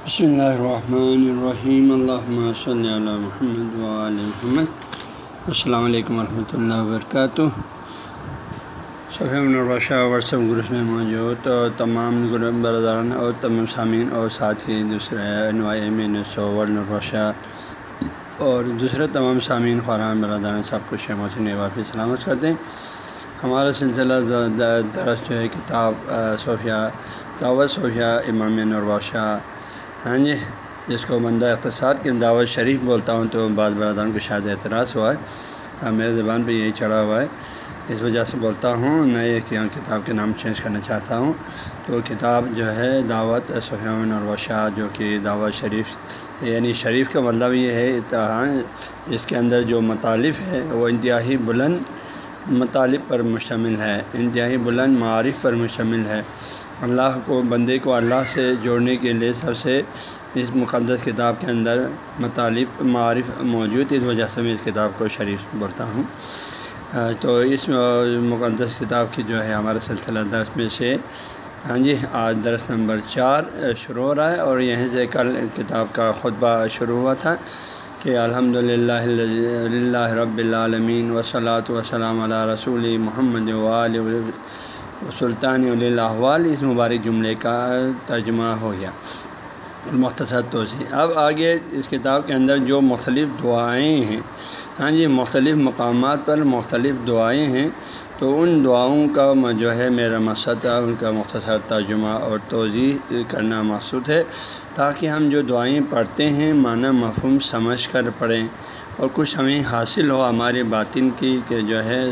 بسم اللہ الرحمن الرحیم اللہ صلی علی محمد محمد السلام علیکم ورحمۃ اللہ وبرکاتہ صفحہ واٹسپ گروپ میں موجود اور تمام برادران اور تمام سامعین اور ساتھی دوسرے الروشہ اور دوسرے تمام سامعین خوران برادران سب کو شہمت واپس سلامت کرتے ہیں ہمارا سلسلہ درس جو ہے کتاب صوفیہ دعوت صوفیہ امام نرواشہ ہاں جی جس کو بندہ اختصار کی دعوت شریف بولتا ہوں تو بعض برادران کو شاید اعتراض ہوا ہے۔ ہاں، میرے زبان پہ یہی چڑھا ہوا ہے۔ اس وجہ سے بولتا ہوں، میں ایک ہاں، کتاب کے نام چینج کرنا چاہتا ہوں۔ تو کتاب جو ہے، دعوت صفیہ اور وشا، جو کہ دعوت شریف یعنی شریف کا مطلب یہ ہے ہاں، اس کے اندر جو مطالف ہے، وہ انتہائی بلند مطالب پر مشتمل ہے۔ انتہائی بلند معارف پر مشتمل ہے۔ اللہ کو، بندے کو اللہ سے جوڑنے کے لیے سب سے اس مقدس کتاب کے اندر مطالب، معارف موجود اس وجہ سے میں اس کتاب کو شریف بولتا ہوں۔ تو اس مقدس کتاب کی جو ہے ہمارا سلسلہ درس میں سے ہاں جی آج درس نمبر چار شروع ہو رہا ہے اور یہیں سے کل کتاب کا خطبہ شروع ہوا تھا کہ الحمد للہ رب العالمین وصلاۃ وسلام علیہ رسول محمد سلطان الاحوال اس مبارک جملے کا ترجمہ ہو گیا، مختصر توسیع اب آگے اس کتاب کے اندر جو مختلف دعائیں ہیں ہاں جی مختلف مقامات پر مختلف دعائیں ہیں، تو ان دعاؤں کا جو ہے میرا مقصد، ان کا مختصر ترجمہ اور توضیع کرنا مقصود ہے، تاکہ ہم جو دعائیں پڑھتے ہیں، معنی مفہوم سمجھ کر پڑھیں اور کچھ ہمیں حاصل ہو ہمارے باطن کی، کہ جو ہے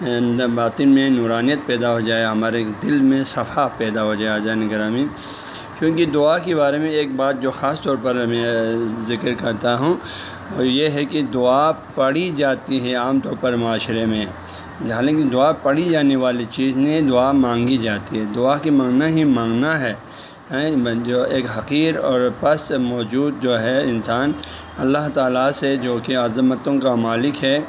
باطن میں نورانیت پیدا ہو جائے ہمارے دل میں صفحہ پیدا ہو جائے جان گرامی کیونکہ دعا کے بارے میں ایک بات جو خاص طور پر میں ذکر کرتا ہوں وہ یہ ہے کہ دعا پڑھی جاتی ہے عام طور پر معاشرے میں حالانکہ دعا پڑھی جانے والی چیز نہیں دعا مانگی جاتی ہے دعا کی مانگنا ہی مانگنا ہے جو ایک حقیر اور پس موجود جو ہے انسان اللہ تعالیٰ سے جو کہ عظمتوں کا مالک ہے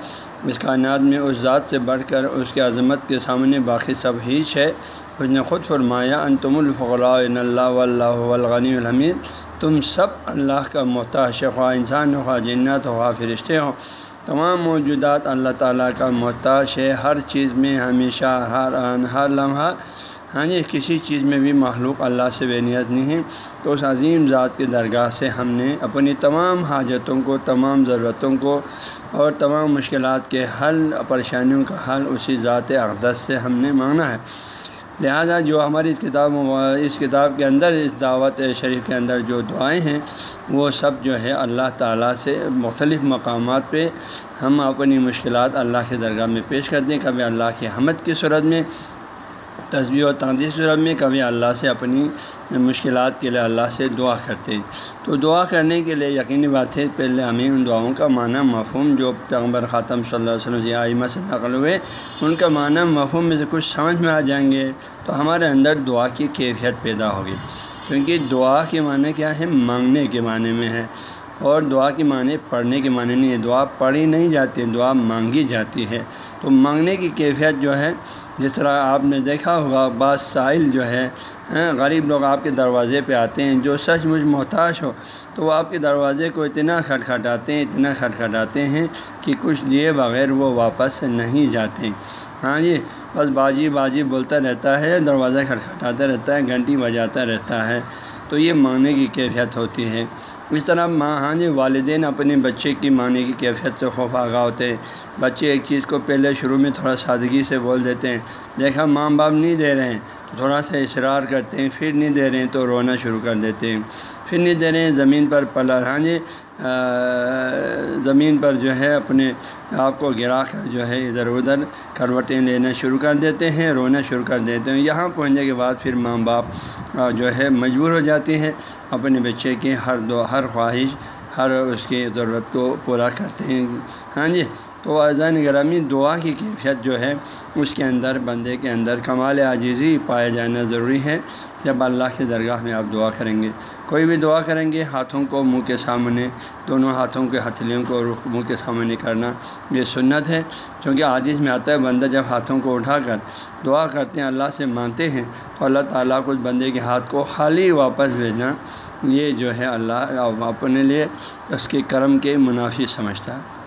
اس کائنات میں اس ذات سے بڑھ کر اس کی عظمت کے سامنے باقی سب ہیچ ہے۔ اس نے خود فرمایا ان تم ان اللہ الغنی الحمید۔ تم سب اللہ کا محتاج خواہ انسان ہو خواہ جنت ہو خواہ فرشتے ہوں تمام موجودات اللہ تعالیٰ کا محتاج ہے۔ ہر چیز میں ہمیشہ، ہر آن، ہر لمحہ ہاں جی کسی چیز میں بھی معلوم اللہ سے بے نیت نہیں ہے۔ تو اس عظیم ذات کی درگاہ سے ہم نے اپنی تمام حاجتوں کو، تمام ضرورتوں کو اور تمام مشکلات کے حل، پریشانیوں کا حل اسی ذات اقدس سے ہم نے مانگنا ہے۔ لہذا جو ہماری اس کتاب اس کتاب کے اندر، اس دعوت شریف کے اندر جو دعائیں ہیں، وہ سب جو ہے اللہ تعالیٰ سے مختلف مقامات پہ ہم اپنی مشکلات اللہ کے درگاہ میں پیش کرتے ہیں۔ کبھی اللہ کی حمد کی صورت میں تصویر و تقدیس صورت میں کبھی اللہ سے اپنی مشکلات کے لیے اللہ سے دعا کرتے ہیں۔ تو دعا کرنے کے لیے یقینی بات ہے، پہلے ہمیں ان دعاؤں کا معنی مفہوم جو پیغمبر خاتم صلی اللہ علیہ وسلم یا آئمہ سے نقل ہوئے، ان کا معنی مفہوم میں سے کچھ سمجھ میں آ جائیں گے تو ہمارے اندر دعا کی کیفیت پیدا ہوگی۔ کیونکہ دعا کے معنی کیا ہے؟ مانگنے کے معنی میں ہے۔ اور دعا کے معنی پڑھنے کے معنی نہیں ہے۔ دعا پڑھی نہیں جاتی، دعا مانگی جاتی ہے۔ تو مانگنے کی کیفیت جو ہے جس طرح آپ نے دیکھا ہوگا، بعض سائل جو ہے غریب لوگ آپ کے دروازے پہ آتے ہیں، جو سچ مجھ محتاج ہو، تو وہ آپ کے دروازے کو اتنا کھٹکھٹاتے ہیں، اتنا کھٹکھٹاتے ہیں کہ کچھ دیے بغیر وہ واپس نہیں جاتے۔ ہاں جی بس باجی باجی بولتا رہتا ہے، دروازہ کھٹکھٹاتا رہتا ہے، گھنٹی بجاتا رہتا ہے، تو یہ مانگنے کی کیفیت ہوتی ہے۔ اس طرح ماں ہاں جی والدین اپنے بچے کی معنی کی کیفیت سے خوف آگاہ ہوتے ہیں۔ بچے ایک چیز کو پہلے شروع میں تھوڑا سادگی سے بول دیتے ہیں۔ دیکھا، ماں باپ نہیں دے رہے ہیں۔ تو تھوڑا سا اصرار کرتے ہیں، پھر نہیں دے رہے ہیں تو رونا شروع کر دیتے ہیں۔ پھر نہیں دے رہے ہیں، زمین پر پلر ہاں جی زمین پر جو ہے اپنے آپ کو گرا کر جو ہے ادھر ادھر کروٹیں لینا شروع کر دیتے ہیں، رونا شروع کر دیتے ہیں۔ یہاں پہنچنے کے بعد پھر ماں باپ جو ہے مجبور ہو جاتے ہیں۔ اپنے بچے کی ہر دو، ہر خواہش، ہر اس کی ضرورت کو پورا کرتے ہیں۔ ہاں جی تو اذان گرامی دعا کی کیفیت جو ہے، اس کے اندر، بندے کے اندر کمال عاجزی پایا جانا ضروری ہے۔ جب اللہ کی درگاہ میں آپ دعا کریں گے کوئی بھی دعا کریں گے، ہاتھوں کو منہ کے سامنے، دونوں ہاتھوں کے ہتھلیوں کو رخ منہ کے سامنے کرنا یہ سنت ہے۔ کیونکہ عادث میں آتا ہے، بندہ جب ہاتھوں کو اٹھا کر دعا کرتے ہیں، اللہ سے مانتے ہیں تو اللہ تعالیٰ کو بندے کے ہاتھ کو خالی واپس بھیجنا، یہ جو ہے اللہ اپنے لیے اس کے کرم کے منافی سمجھتا ہے۔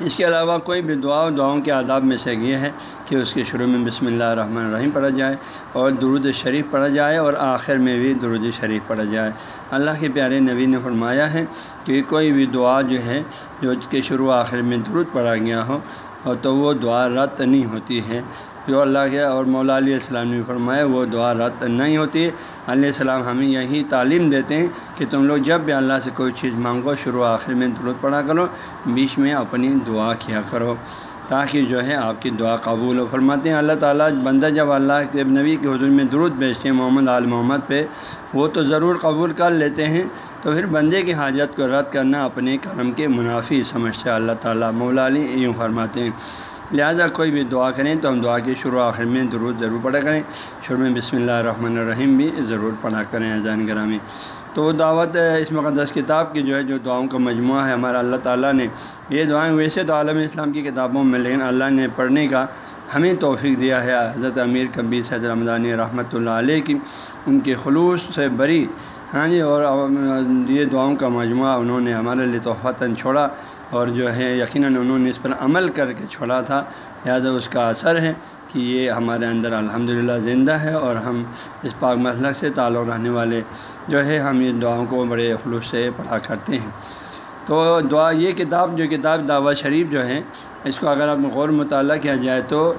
اس کے علاوہ کوئی بھی دعا دعاؤں کے آداب میں سے یہ ہے کہ اس کے شروع میں بسم اللہ الرحمن الرحیم پڑھا جائے اور درود شریف پڑھا جائے اور آخر میں بھی درود شریف پڑھا جائے۔ اللہ کے پیارے نبی نے فرمایا ہے کہ کوئی بھی دعا جو ہے جو کہ شروع آخر میں درود پڑھا گیا ہو اور تو وہ دعا رت نہیں ہوتی ہے۔ جو اللہ کے اور مولا علیہ السلام نے فرمایا، وہ دعا رت نہیں ہوتی۔ علیہ السلام ہمیں یہی تعلیم دیتے ہیں کہ تم لوگ جب بھی اللہ سے کوئی چیز مانگو، شروع آخر میں درود پڑھا کرو، بیچ میں اپنی دعا کیا کرو، تاکہ جو ہے آپ کی دعا قبول و فرماتے ہیں، اللہ تعالیٰ بندہ جب اللہ کے نبی کے حضور میں درود بھیجتے ہیں محمد عال محمد پہ، وہ تو ضرور قبول کر لیتے ہیں۔ تو پھر بندے کی حاجت کو رد کرنا اپنے کرم کے منافی، سمجھتے اللہ تعالیٰ مولا علی یوں فرماتے ہیں۔ لہٰذا کوئی بھی دعا کریں تو ہم دعا کی شروع آخر میں درود ضرور پڑھا کریں۔ شروع میں بسم اللہ الرحمن الرحیم بھی ضرور پڑھا کریں اذان گرامی۔ تو وہ دعوت اس مقدس کتاب کی جو ہے، جو دعاؤں کا مجموعہ ہے، ہمارا اللہ تعالیٰ نے یہ دعائیں ویسے تو عالم اسلام کی کتابوں میں، لیکن اللہ نے پڑھنے کا ہمیں توفیق دیا ہے۔ حضرت امیر کبیر سید رمضانی رحمۃ اللہ علیہ کی ان کے خلوص سے بری ہاں جی اور یہ دعاؤں کا مجموعہ انہوں نے ہمارے لیے تحفتاً چھوڑا۔ اور جو ہے یقیناً انہوں نے اس پر عمل کر کے چھوڑا تھا۔ لہٰذا اس کا اثر ہے کہ یہ ہمارے اندر الحمد زندہ ہے اور ہم اس پاک مسلک سے تعلق رہنے والے جو ہے ہم یہ دعاؤں کو بڑے خلوص سے پڑھا کرتے ہیں۔ تو دعا یہ کتاب جو کتاب دعوت شریف جو ہے، اس کو اگر آپ غور مطالعہ کیا جائے تو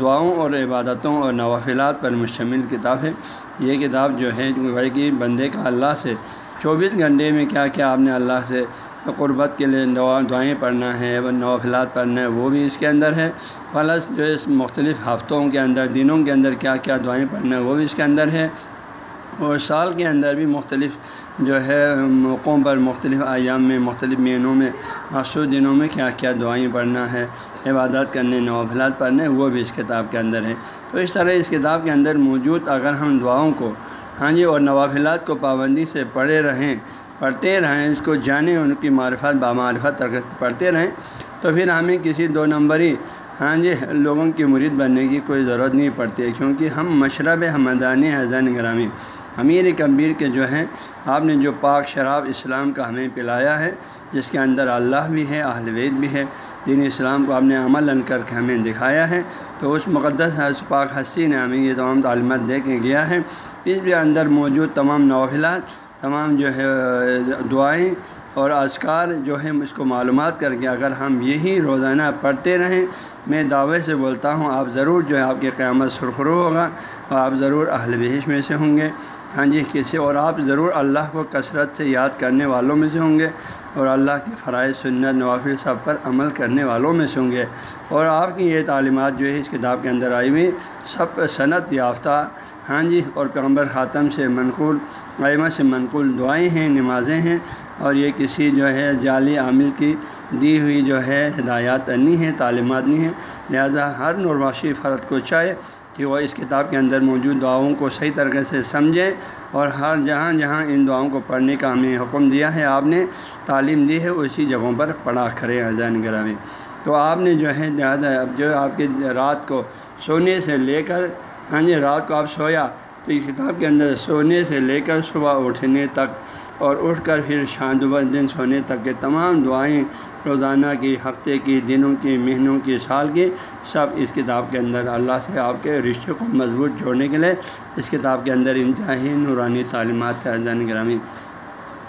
دعاؤں اور عبادتوں اور نوافلات پر مشتمل کتاب ہے۔ یہ کتاب جو ہے کہ بندے کا اللہ سے چوبیس گھنٹے میں کیا کیا آپ نے اللہ سے قربت کے لیے دعا دعائیں پڑھنا ہے، نوافلات پڑھنا ہے، وہ بھی اس کے اندر ہے۔ پلس جو اس مختلف ہفتوں کے اندر، دنوں کے اندر کیا کیا دعائیں پڑھنا ہے، وہ بھی اس کے اندر ہے۔ اور سال کے اندر بھی مختلف جو ہے موقعوں پر، مختلف ایام میں، مختلف مہینوں میں، مخصوص دنوں میں کیا کیا دعائیں پڑھنا ہے عبادت کرنے، نوافلات پڑھنے، وہ بھی اس کتاب کے اندر ہے۔ تو اس طرح اس کتاب کے اندر موجود اگر ہم دعاؤں کو ہاں جی اور نوافلات کو پابندی سے پڑھے رہیں پڑھتے رہیں، اس کو جانیں، ان کی معرفت بامعرفت پڑھتے رہیں، تو پھر ہمیں کسی دو نمبری ہاں جی لوگوں کی مرید بننے کی کوئی ضرورت نہیں پڑتی ہے کیونکہ ہم مشرب حمدانی حضین گرامی، امیر کبیر کے جو ہیں، آپ نے جو پاک شراب اسلام کا ہمیں پلایا ہے، جس کے اندر اللہ بھی ہے، اہل وید بھی ہے، دین اسلام کو آپ نے عمل ان کر کے ہمیں دکھایا ہے، تو اس مقدس اس پاک ہستی نے ہمیں یہ تمام تعلیمات دے کے گیا ہے، اس بھی اندر موجود تمام نوفلات تمام جو ہے، دعائیں اور اذکار جو ہے اس کو معلومات کر کے اگر ہم یہی روزانہ پڑھتے رہیں، میں دعوے سے بولتا ہوں، آپ ضرور جو ہے، آپ کی قیامت سرخرو ہوگا اور آپ ضرور اہل بحش میں سے ہوں گے۔ ہاں جی کسی اور، آپ ضرور اللہ کو کثرت سے یاد کرنے والوں میں سے ہوں گے اور اللہ کے فرائض، سنت، نوافل سب پر عمل کرنے والوں میں سے ہوں گے۔ اور آپ کی یہ تعلیمات جو ہے، اس کتاب کے اندر آئی ہوئی، سب صنعت یافتہ ہاں جی اور پیغمبر خاتم سے منقول قیمہ سے منقول دعائیں ہیں، نمازیں ہیں اور یہ کسی جو ہے جعلی عامل کی دی ہوئی جو ہے ہدایات نہیں ہیں، تعلیمات نہیں ہیں۔ لہذا ہر نرواشی فرد کو چاہے کہ وہ اس کتاب کے اندر موجود دعاؤں کو صحیح طریقے سے سمجھیں اور ہر جہاں جہاں ان دعاؤں کو پڑھنے کا ہمیں حکم دیا ہے، آپ نے تعلیم دی ہے، اسی جگہوں پر پڑھا کریں اذان گرامی۔ تو آپ نے جو ہے، لہٰذا اب جو آپ کی رات کو سونے سے لے کر ہاں جی رات کو آپ سویا تو اس کتاب کے اندر سونے سے لے کر صبح اٹھنے تک اور اٹھ کر پھر شان دن سونے تک کے تمام دعائیں، روزانہ کی، ہفتے کی، دنوں کی، مہینوں کی، سال کی، سب اس کتاب کے اندر اللہ سے آپ کے رشتے کو مضبوط جوڑنے کے لیے اس کتاب کے اندر انتہائی نورانی تعلیمات ارجان گرامی۔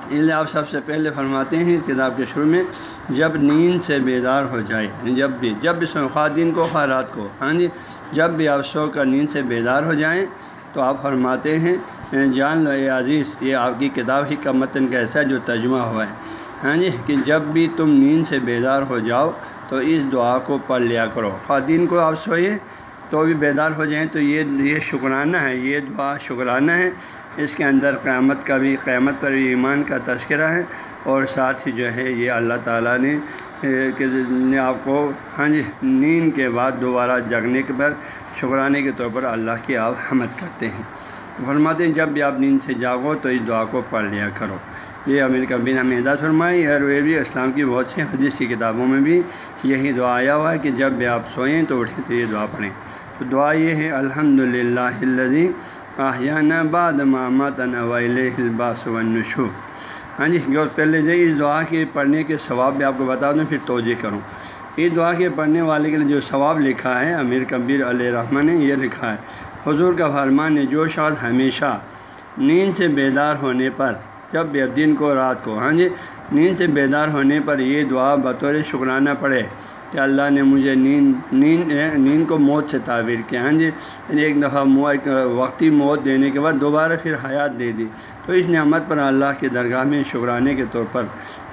اس لیے آپ سب سے پہلے فرماتے ہیں اس کتاب کے شروع میں، جب نیند سے بیدار ہو جائے یعنی جب بھی جب بھی سو خواتین کو رات کو۔ ہاں جی جب بھی آپ سو کر نیند سے بیدار ہو جائیں تو آپ فرماتے ہیں جان لو، اے عزیز، یہ آپ کی کتاب ہی کا متن کیسا جو ترجمہ ہوا ہے۔ ہاں جی کہ جب بھی تم نیند سے بیدار ہو جاؤ تو اس دعا کو پڑھ لیا کرو۔ خواتین کو آپ سوئیں تو بھی بیدار ہو جائیں تو یہ یہ شکرانہ ہے، یہ دعا شکرانہ ہے۔ اس کے اندر قیامت کا بھی، قیامت پر بھی ایمان کا تذکرہ ہے اور ساتھ ہی جو ہے، یہ اللہ تعالیٰ نے نے آپ کو ہاں جی نیند کے بعد دوبارہ جگنے کے پر شکرانے کے طور پر اللہ کی آپ حمد کرتے ہیں۔ فرماتے ہیں، جب بھی آپ نیند سے جاگو تو اس دعا کو پڑھ لیا کرو۔ یہ امیر کبیر ہمیں ہدایت فرمائی اور وہ بھی اسلام کی بہت سی حدیث کی کتابوں میں بھی یہی دعا آیا ہوا ہے کہ جب بھی آپ سوئیں تو اٹھیں تو یہ دعا پڑھیں۔ تو دعا یہ ہے الحمد للہ آحیانہ باد مامات الباس ونشو ہاں جی جو پہلے جو اس دعا کے پڑھنے کے ثواب بھی آپ کو بتا دوں، پھر توجہ کروں۔ اس دعا کے پڑھنے والے کے لیے جو ثواب لکھا ہے، امیر کبیر علیہ رحمٰن نے یہ لکھا ہے، حضور کا فرمان ہے، جو شاد ہمیشہ نیند سے بیدار ہونے پر، جب بھی دن کو رات کو۔ ہاں جی نیند سے بیدار ہونے پر یہ دعا بطور شکرانہ پڑھے۔ کہ اللہ نے مجھے نیند نیند نیند کو موت سے تعبیر کیا۔ ہاں جی یعنی ایک دفعہ ایک وقتی موت دینے کے بعد دوبارہ پھر حیات دے دی۔ تو اس نعمت پر اللہ کے درگاہ میں شکرانے کے طور پر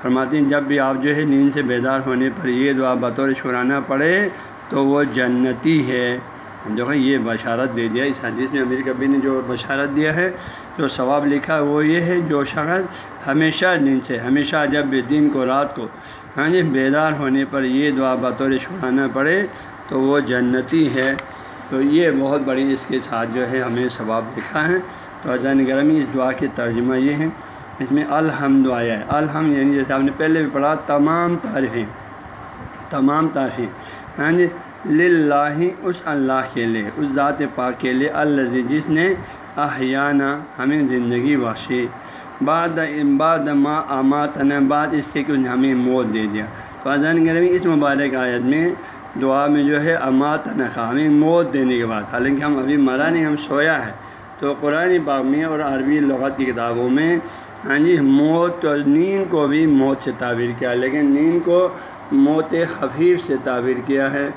فرماتی ہیں، جب بھی آپ جو ہے نیند سے بیدار ہونے پر یہ دعا بطور شکرانہ پڑھے تو وہ جنتی ہے۔ جو ہے یہ بشارت دے دیا۔ اس حدیث میں امیر کبھی نے جو بشارت دیا ہے، جو ثواب لکھا، وہ یہ ہے جو شخص ہمیشہ نیند سے، ہمیشہ جب بھی دن کو، رات کو ہاں جی بیدار ہونے پر یہ دعا بطور شکرانہ پڑھے تو وہ جنتی ہے۔ تو یہ بہت بڑی اس کے ساتھ جو ہے ہمیں ثواب لکھا ہے۔ تو اذان گرمی اس دعا کی ترجمہ یہ ہے اس میں الحمد آیا ہے۔ الحمد یعنی جیسے آپ نے پہلے بھی پڑھا، تمام تعریفیں تمام تعریفیں۔ ہاں جی لاہ اس اللہ کے لیے، اس ذات پاک کے لیے اللہ جس نے احیانہ ہمیں زندگی بخشی۔ بعد بعد ما آمات بعد اس کے کچھ ہمیں موت دے دیا۔ فضان گرمی اس مبارک آیت میں دعا میں جو ہے امات نخا ہمیں موت دینے کے بعد۔ حالانکہ ہم ابھی مرا نہیں، ہم سویا ہے تو قرآن پاک میں اور عربی لغت کی کتابوں میں ہاں جی موت نیند کو بھی موت سے تعبیر کیا، لیکن نیند کو موت خفیف سے تعبیر کیا ہے۔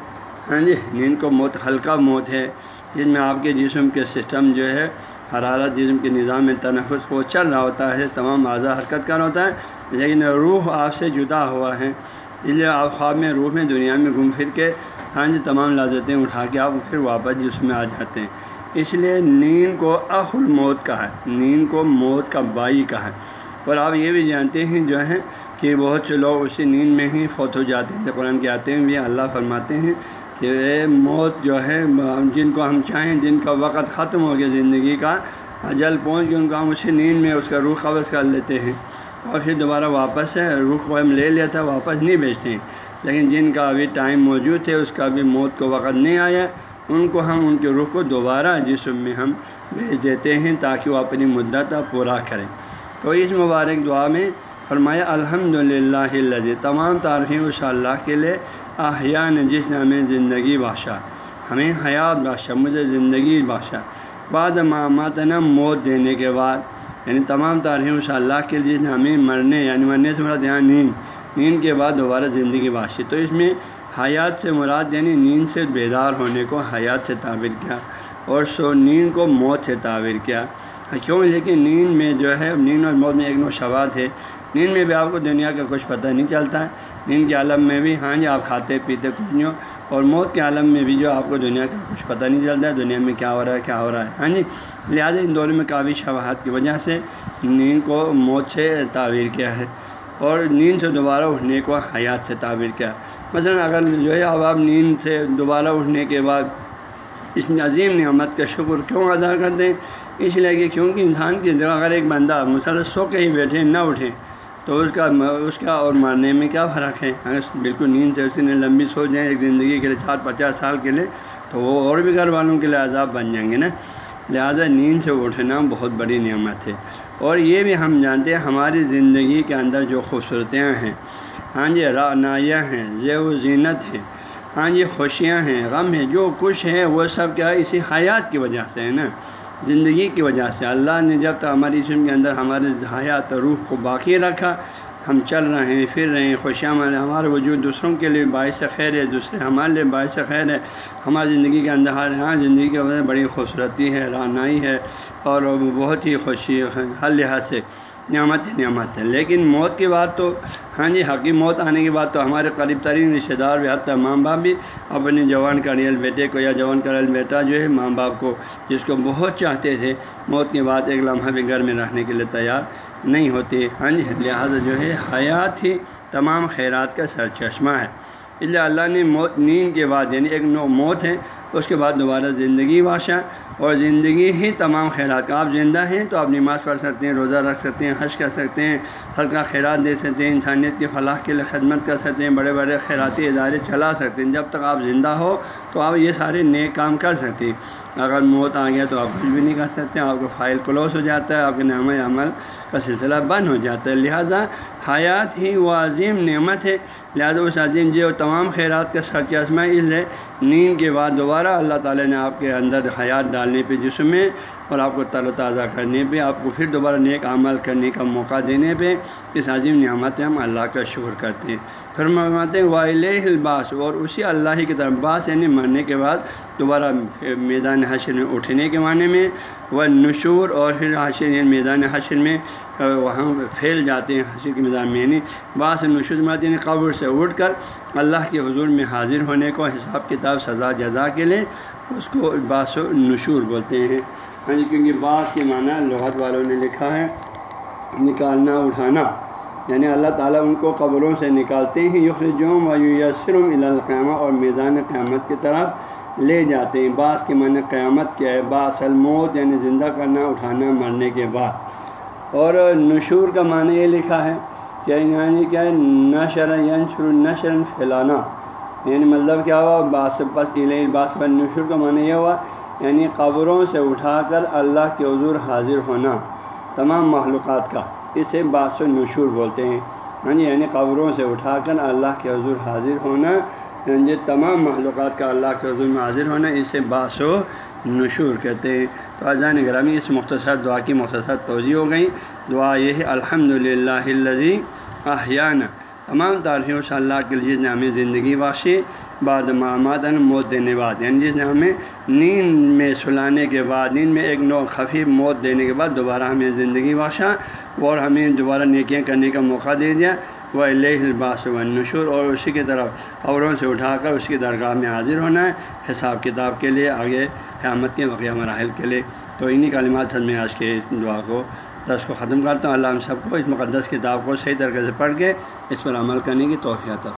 ہاں جی نیند کو موت، ہلکا موت ہے۔ جس میں آپ کے جسم کے سسٹم جو ہے حرارت جسم کے نظام میں تنفس کو چل رہا ہوتا ہے، تمام اعضا حرکت کر ہوتا ہے، لیکن روح آپ سے جدا ہوا ہے۔ اس لیے آپ خواب میں، روح میں، دنیا میں گھوم پھر کے ہاں جی تمام لازتیں اٹھا کے آپ پھر واپس جسم میں آ جاتے ہیں۔ اس لیے نیند کو اخ الموت کا ہے۔ نیند کو موت کا بائی کا ہے۔ اور آپ یہ بھی جانتے ہیں، جو ہے کہ بہت سے لوگ اسی نیند میں ہی فوت ہو جاتے ہیں۔ قرآن کے آتے ہیں بھی اللہ فرماتے ہیں کہ موت جو ہے، جن کو ہم چاہیں، جن کا وقت ختم ہو گیا زندگی کا، اجل پہنچ کے ان کو ہم اسی نیند میں اس کا روح قبض کر لیتے ہیں۔ اور پھر دوبارہ واپس ہے، روح کو ہم لے لیا تھا، واپس نہیں بھیجتے ہیں۔ لیکن جن کا ابھی ٹائم موجود ہے، اس کا بھی موت کو وقت نہیں آیا، ان کو ہم، ان کے روح کو دوبارہ جسم میں ہم بھیج دیتے ہیں تاکہ وہ اپنی مدت پورا کریں۔ تو اس مبارک دعا میں فرمایا الحمد للہ تمام تعریفیں اس اللہ کے لیے احیاء نے جس نے ہمیں زندگی بادشاہ ہمیں حیات بادشاہ مجھے زندگی بادشاہ بعد ماماتنا موت دینے کے بعد یعنی تمام تعریف اللہ کے جس نے ہمیں مرنے یعنی مرنے سے مراد یہاں نیند۔ نیند کے بعد دوبارہ زندگی بادشاہ تو اس میں حیات سے مراد یعنی نیند سے بیدار ہونے کو حیات سے تعبیر کیا، اور سو نیند کو موت سے تعبیر کیا۔ کیوں؟ لیکن نیند میں جو ہے، نیند اور موت میں ایک نو شبات ہے۔ نیند میں بھی آپ کو دنیا کا کچھ پتہ نہیں چلتا ہے۔ نیند کے عالم میں بھی ہاں جی آپ کھاتے پیتے کچھ نہیں ہو۔ اور موت کے عالم میں بھی جو آپ کو دنیا کا کچھ پتہ نہیں چلتا ہے، دنیا میں کیا ہو رہا ہے، کیا ہو رہا ہے۔ ہاں جی لہٰذا ان دونوں میں کافی شواہد کی وجہ سے نیند کو موت سے تعبیر کیا ہے۔ اور نیند سے دوبارہ اٹھنے کو حیات سے تعبیر کیا مثلا اگر جو ہے، اب آپ نیند سے دوبارہ اٹھنے کے بعد اس عظیم نعمت کا شکر کیوں ادا کرتے ہیں؟ اس لیے کہ کیونکہ انسان کی جگہ اگر ایک بندہ مسلسل سو کے ہی بیٹھے، نہ اٹھیں تو اس کا اس کا اور مرنے میں کیا فرق ہے؟ ہاں، اگر بالکل نیند سے اسی نے لمبی سو جائیں ایک زندگی کے لیے چار پچاس سال کے لیے، تو وہ اور بھی گھر والوں کے لیے عذاب بن جائیں گے نا؟ لہٰذا نیند سے اٹھنا بہت بڑی نعمت ہے۔ اور یہ بھی ہم جانتے ہیں ہماری زندگی کے اندر جو خوبصورتیاں ہیں ہاں جی رعنایاں ہیں، زیب و زینت ہے ہاں جی خوشیاں ہیں، غم ہیں، جو کچھ ہے وہ سب کیا اسی حیات کی وجہ سے ہے نا؟ زندگی کی وجہ سے۔ اللہ نے جب تک ہماری جسم کے اندر ہمارے حیات روح کو باقی رکھا، ہم چل رہے ہیں، پھر رہے ہیں خوشیاں ہمارے ہمارے وجود دوسروں کے لیے باعث خیر ہے، دوسرے ہمارے لیے باعث خیر ہے۔ ہماری زندگی کے اندر ہر ہاں زندگی کے وجہ بڑی خوبصورتی ہے رانائی ہے اور بہت ہی خوشی ہے، ہر لحاظ سے۔ نعمت نعمت ہے۔ لیکن موت کے بعد تو ہاں جی حقی موت آنے کے بعد تو ہمارے قریب ترین رشتے دار بھی، حتیٰ ماں باپ بھی اپنے جوان کا ریئل بیٹے کو یا جوان کا ریئل بیٹا جو ہے ماں باپ کو، جس کو بہت چاہتے تھے، موت کے بعد ایک لمحہ بھی گھر میں رہنے کے لیے تیار نہیں ہوتے۔ ہاں جی لہٰذا جو ہے، حیات ہی تمام خیرات کا سر چشمہ ہے۔ اس لیے اللہ نے موت نیند کے بعد یعنی ایک نو موت ہے، اس کے بعد دوبارہ زندگی بادشاہ اور زندگی ہی تمام خیرات کا آپ زندہ ہیں تو آپ نماز پڑھ سکتے ہیں، روزہ رکھ سکتے ہیں، حج کر سکتے ہیں صدقہ خیرات دے سکتے ہیں، انسانیت کی فلاح کے لیے خدمت کر سکتے ہیں، بڑے بڑے خیراتی ادارے چلا سکتے ہیں۔ جب تک آپ زندہ ہو تو آپ یہ سارے نیک کام کر سکتے ہیں۔ اگر موت آ گیا تو آپ کچھ بھی نہیں کر سکتے، آپ کا فائل کلوز ہو جاتا ہے، آپ کے نام عمل کا سلسلہ بند ہو جاتا ہے۔ لہٰذا حیات ہی وہ عظیم نعمت ہے۔ لہٰذا اس عظیم جو تمام خیرات کا سر چشمہ اس ہے، نیند کے بعد دوبارہ اللہ تعالیٰ نے آپ کے اندر حیات ڈالنے پہ جسم میں اور آپ کو تر و تازہ کرنے پہ، آپ کو پھر دوبارہ نیک عمل کرنے کا موقع دینے پہ اس عظیم نعمت ہم اللہ کا شکر کرتے ہیں۔ پھر مانتے ہیں واحل الباس۔ اور اسی اللہ ہی کی طرف باس یعنی مرنے کے بعد دوبارہ میدان حشر میں اٹھنے کے معنی میں وہ نشور اور پھر حشر یعنی میدان حشر میں وہاں پھیل جاتے ہیں حشر کے میدان میں یعنی باس نشور مراد یعنی قبر سے اٹھ کر اللہ کے حضور میں حاضر ہونے کو، حساب کتاب، سزا، جزا کے لیے اس کو باس و نشور بولتے ہیں۔ ہاں جی کیونکہ بعض کے معنی لغت والوں نے لکھا ہے، نکالنا، اٹھانا۔ یعنی اللہ تعالیٰ ان کو قبروں سے نکالتے ہیں یخرجوم و یسرم القیامہ اور میدان قیامت کی طرف لے جاتے ہیں۔ بعض کے معنی قیامت کیا ہے؟ باس الموت یعنی زندہ کرنا، اٹھانا، مرنے کے بعد۔ اور نشور کا معنی یہ لکھا ہے کہ یعنی کیا ہے؟ نشر ینشر نشر پھیلانا یعنی مطلب کیا ہوا؟ باس پس باس پر نشور کا معنی یہ ہوا یعنی قبروں سے اٹھا کر اللہ کے حضور حاضر ہونا، تمام معلومات کا، اسے باس و نشور بولتے ہیں۔ ہاں جی یعنی قبروں سے اٹھا کر اللہ کے حضور حاضر ہونا یعنی تمام معلومات کا اللہ کے حضور میں حاضر ہونا، اسے باس و نشور کہتے ہیں۔ تو اذان گرامی اس مختصر دعا کی مختصر توضیع ہو گئی۔ دعا یہ ہے الحمد للہ احیانہ تمام تعریفوں سے اللہ کے جس نے ہمیں زندگی باشی بعد معامات موت دینے بعد یعنی جس نے ہمیں نیند میں سلانے کے بعد، نیند میں ایک نو خفیف موت دینے کے بعد دوبارہ ہمیں زندگی باشا اور ہمیں دوبارہ نیکیاں کرنے کا موقع دے دیا۔ وہ اللہ الباس و نشور اور اسی کی طرف خبروں سے اٹھا کر اس کی درگاہ میں حاضر ہونا ہے۔ حساب کتاب کے لیے، آگے قیامت کے وقیہ مراحل کے لیے۔ تو انہیں کالمات سب میں آج کے دعا کو دس کو ختم کرتا ہوں۔ اللہ ہم سب کو اس مقدس کتاب کو صحیح طریقے سے پڑھ کے اس پر عمل کرنے کی توفیع تھا